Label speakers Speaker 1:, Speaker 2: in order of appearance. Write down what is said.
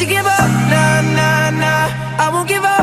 Speaker 1: you give up. Nah, nah, nah, I won't give up.